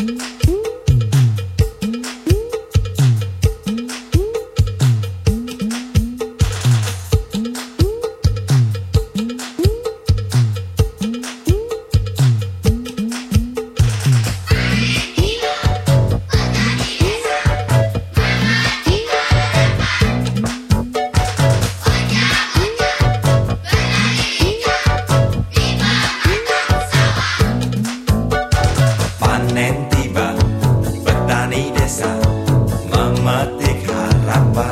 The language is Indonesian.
Mm-hmm. Memetik harapan.